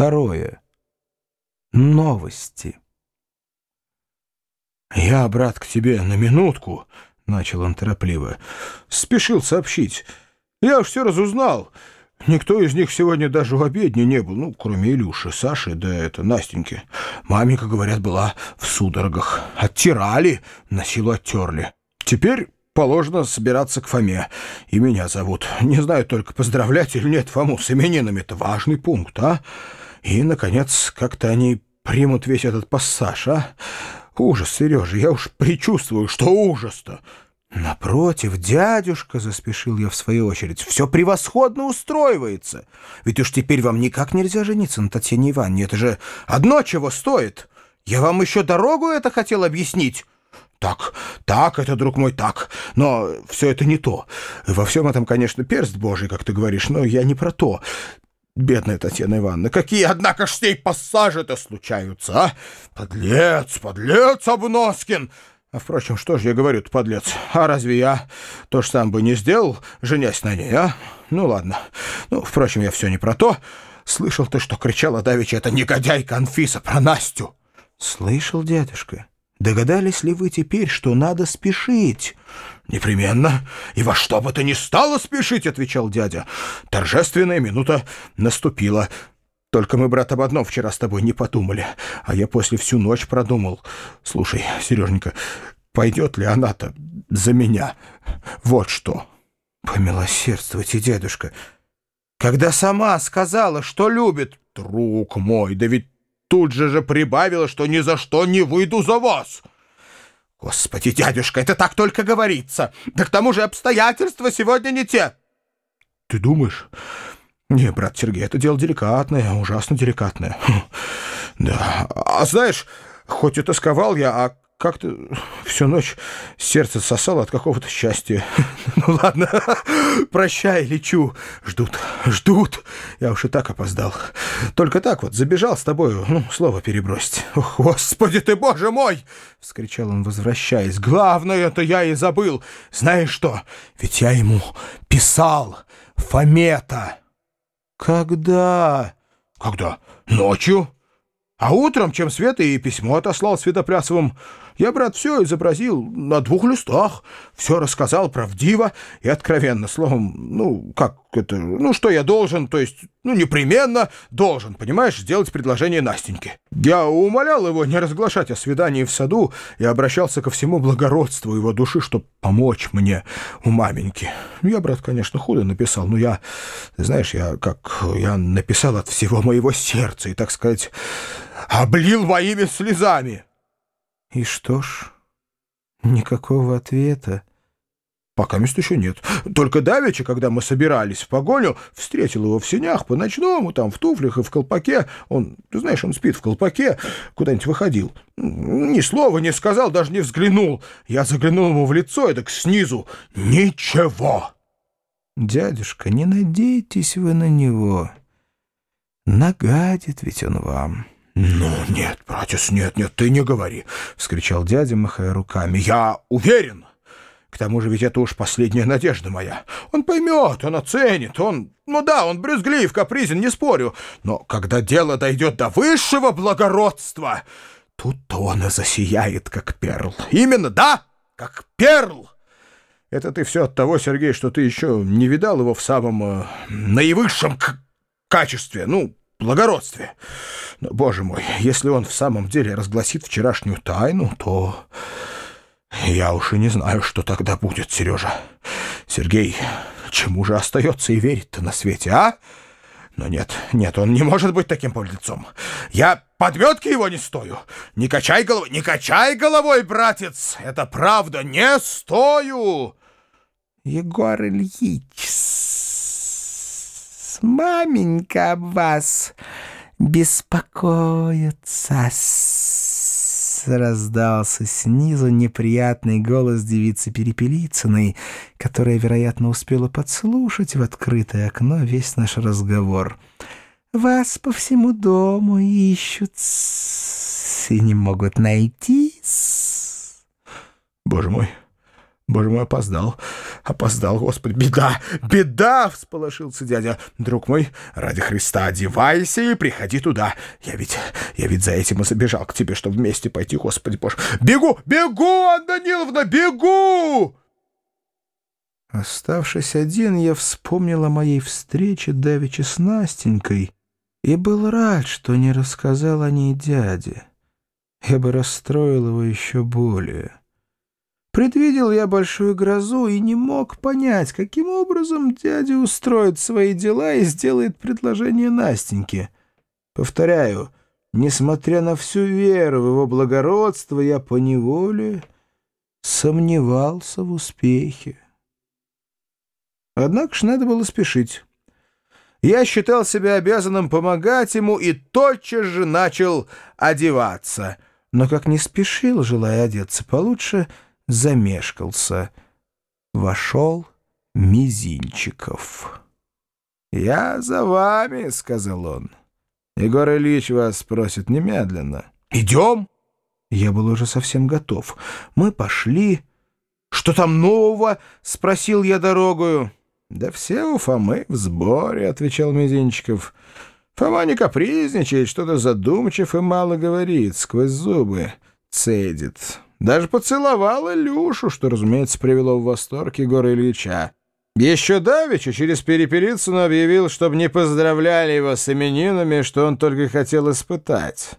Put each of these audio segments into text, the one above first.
Второе. Новости. «Я, брат, к тебе на минутку», — начал он торопливо. «Спешил сообщить. Я все разузнал. Никто из них сегодня даже в обедне не был, ну, кроме Илюши, Саши, да это, Настеньки. Маменька, говорят, была в судорогах. Оттирали, на силу оттерли. Теперь положено собираться к Фоме. И меня зовут. Не знаю только, поздравлять или нет Фому с именинами. Это важный пункт, а? И, наконец, как-то они примут весь этот пассаж, а? Ужас, Сережа, я уж предчувствую, что ужас-то. «Напротив, дядюшка», — заспешил я в свою очередь, — «все превосходно устроивается. Ведь уж теперь вам никак нельзя жениться на Татьяне Ивановне. Это же одно чего стоит. Я вам еще дорогу это хотел объяснить». «Так, так, это, друг мой, так. Но все это не то. Во всем этом, конечно, перст Божий, как ты говоришь, но я не про то. Бедная Татьяна Ивановна, какие, однако ж с ней пассажи-то случаются, а? Подлец, подлец Обноскин!» А, впрочем, что же я говорю подлец? А разве я то же сам бы не сделал, женясь на ней, а? Ну, ладно. Ну, впрочем, я все не про то. Слышал ты, что кричала давеча эта негодяйка Анфиса про Настю? Слышал, дядюшка. Догадались ли вы теперь, что надо спешить? Непременно. И во что бы то ни стало спешить, отвечал дядя. Торжественная минута наступила. Только мы, брат, об одном вчера с тобой не подумали, а я после всю ночь продумал. Слушай, Сереженька, пойдет ли она-то за меня? Вот что. Помилосердствуйте, дедушка. Когда сама сказала, что любит, друг мой, да ведь тут же же прибавила, что ни за что не выйду за вас. Господи, дядюшка, это так только говорится. Да к тому же обстоятельства сегодня не те. Ты думаешь... «Не, брат Сергей, это дело деликатное, ужасно деликатное». Хм, «Да, а знаешь, хоть и тосковал я, а как-то всю ночь сердце сосало от какого-то счастья. Ну ладно, прощай, лечу. Ждут, ждут. Я уж и так опоздал. Только так вот забежал с тобою, ну, слово перебросить. Ох, господи ты, боже мой! — вскричал он, возвращаясь. Главное это я и забыл. Знаешь что? Ведь я ему писал. Фомета. «Когда?» «Когда? Ночью?» А утром, чем Света и письмо отослал Светоплясовым, я, брат, все изобразил на двух листах, все рассказал правдиво и откровенно, словом, ну, как это, ну, что я должен, то есть, ну, непременно должен, понимаешь, сделать предложение Настеньке. Я умолял его не разглашать о свидании в саду и обращался ко всему благородству его души, чтобы помочь мне у маменьки. Я, брат, конечно, худо написал, но я, знаешь, я как, я написал от всего моего сердца и, так сказать, облил во имя слезами. И что ж, никакого ответа. Пока мест еще нет. Только давеча, когда мы собирались в погоню, встретил его в сенях по-ночному, там в туфлях и в колпаке. Он, ты знаешь, он спит в колпаке, куда-нибудь выходил. Ни слова не сказал, даже не взглянул. Я заглянул ему в лицо, и так снизу ничего. Дядюшка, не надейтесь вы на него. Нагадит ведь он вам. «Ну, нет, братец, нет, нет, ты не говори!» — вскричал дядя, махая руками. «Я уверен! К тому же ведь это уж последняя надежда моя. Он поймет, он оценит, он... Ну да, он брюзглив, капризен, не спорю. Но когда дело дойдет до высшего благородства, тут-то он и засияет, как перл. Именно, да, как перл!» Это ты все от того, Сергей, что ты еще не видал его в самом э, наивысшем качестве, ну, благородстве. Но, боже мой, если он в самом деле разгласит вчерашнюю тайну, то... Я уж и не знаю, что тогда будет, Сережа. Сергей, чему же остается и верить-то на свете, а? Но нет, нет, он не может быть таким подлецом. Я подметки его не стою. Не качай головой, не качай головой, братец. Это правда, не стою. Егор Ильич, маменька об вас беспокоится. Раздался снизу неприятный голос девицы Перепелицыной, которая, вероятно, успела подслушать в открытое окно весь наш разговор. «Вас по всему дому ищут и не могут найти. Боже мой, боже мой, опоздал. Опоздал, господи, беда, беда!» — всполошился дядя. «Друг мой, ради Христа, одевайся и приходи туда. Я ведь, я ведь за этим и забежал к тебе, чтобы вместе пойти, господи боже. Бегу, бегу, Анна Даниловна, бегу!» Оставшись один, я вспомнил о моей встрече давеча с Настенькой и был рад, что не рассказал о ней дяде. Я бы расстроил его еще более. Предвидел я большую грозу и не мог понять, каким образом дядя устроит свои дела и сделает предложение Настеньке. Повторяю, несмотря на всю веру в его благородство, я поневоле сомневался в успехе. Однако ж надо было спешить. Я считал себя обязанным помогать ему и тотчас же начал одеваться. Но как не спешил, желая одеться получше, замешкался. Вошел Мизинчиков. «Я за вами», — сказал он. «Егор Ильич вас просит немедленно». «Идем?» Я был уже совсем готов. Мы пошли. «Что там нового?» — спросил я дорогою. «Да все у Фомы в сборе», — отвечал Мизинчиков. «Фома не капризничает, что-то задумчив и мало говорит, сквозь зубы цедит. Даже поцеловал Илюшу, что, разумеется, привело в восторг Егора Ильича. Еще давеча через Переперицыну объявил, чтобы не поздравляли его с именинами, что он только хотел испытать».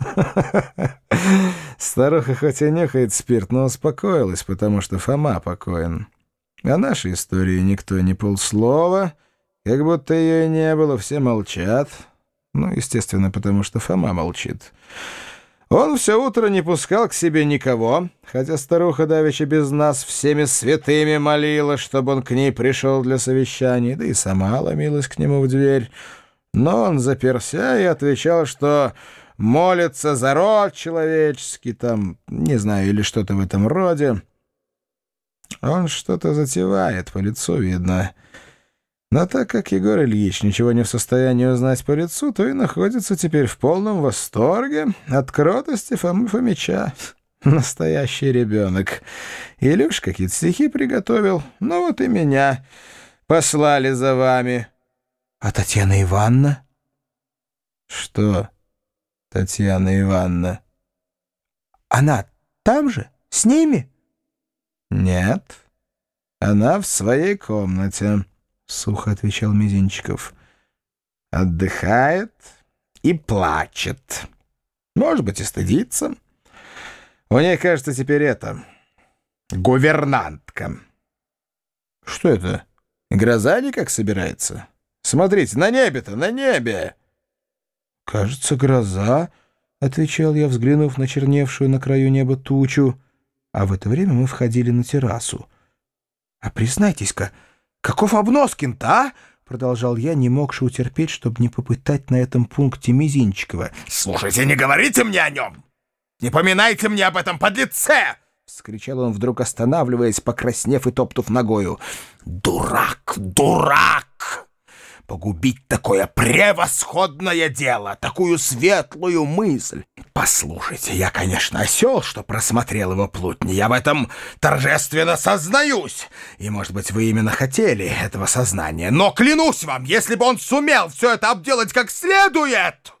Старуха хоть и нюхает спирт, но успокоилась, потому что Фома покоен. О нашей истории никто не полслова, как будто ее и не было, все молчат. Ну, естественно, потому что Фома молчит. Он все утро не пускал к себе никого, хотя старуха давеча без нас всеми святыми молила, чтобы он к ней пришел для совещаний, да и сама ломилась к нему в дверь. Но он заперся и отвечал, что молится за род человеческий, там, не знаю, или что-то в этом роде. Он что-то затевает, по лицу видно. Но так как Егор Ильич ничего не в состоянии узнать по лицу, то и находится теперь в полном восторге от кротости Фомы Фомича. Настоящий ребенок. Илюш какие-то стихи приготовил. Ну вот и меня послали за вами. А Татьяна Ивановна? Что Татьяна Ивановна? Она там же? С ними? «Нет, она в своей комнате», — сухо отвечал Мизинчиков. «Отдыхает и плачет. Может быть, и стыдится. У ней, кажется, теперь это... гувернантка». «Что это? Гроза никак собирается? Смотрите, на небе-то, на небе!» «Кажется, гроза», — отвечал я, взглянув на черневшую на краю неба тучу. А в это время мы входили на террасу. «А признайтесь-ка, каков Обноскин-то, а?» Продолжал я, не могши утерпеть, чтобы не попытать на этом пункте Мизинчикова. «Слушайте, не говорите мне о нем! Не поминайте мне об этом подлеце!» — вскричал он, вдруг останавливаясь, покраснев и топтув ногою. «Дурак! Дурак! Погубить такое превосходное дело, такую светлую мысль! Послушайте, я, конечно, осел, что просмотрел его плутни. Я в этом торжественно сознаюсь. И, может быть, вы именно хотели этого сознания. Но клянусь вам, если бы он сумел все это обделать как следует...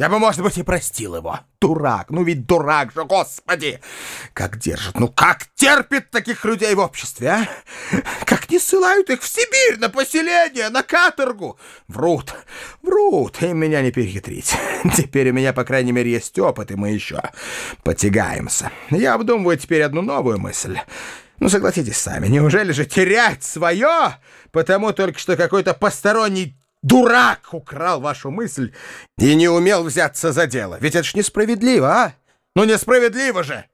Я бы, может быть, и простил его. Дурак, ну ведь дурак же, господи! Как держит, ну как терпит таких людей в обществе, а? Как не ссылают их в Сибирь, на поселение, на каторгу? Врут, врут, и меня не перехитрить. Теперь у меня, по крайней мере, есть опыт, и мы еще потягаемся. Я обдумываю теперь одну новую мысль. Ну, согласитесь сами, неужели же терять свое, потому только что какой-то посторонний Дурак украл вашу мысль и не умел взяться за дело. Ведь это ж несправедливо, а? Ну, несправедливо же!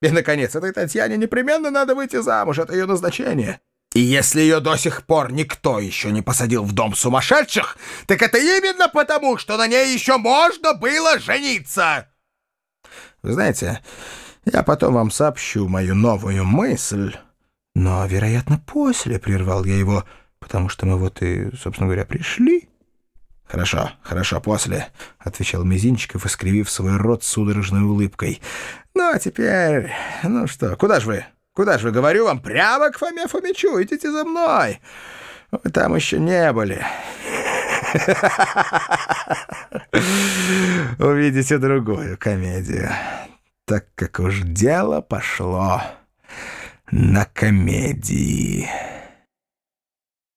И, наконец, этой Татьяне непременно надо выйти замуж, это ее назначение. И если ее до сих пор никто еще не посадил в дом сумасшедших, так это именно потому, что на ней еще можно было жениться. Вы знаете, я потом вам сообщу мою новую мысль. Но, вероятно, после, — прервал я его, — потому что мы вот и, собственно говоря, пришли». «Хорошо, хорошо, после», — отвечал Мизинчиков, искривив свой рот судорожной улыбкой. «Ну, а теперь... Ну что, куда же вы? Куда же вы, говорю вам, прямо к Фоме Фомичу, идите за мной. Вы там еще не были. Увидите другую комедию, так как уж дело пошло на комедии».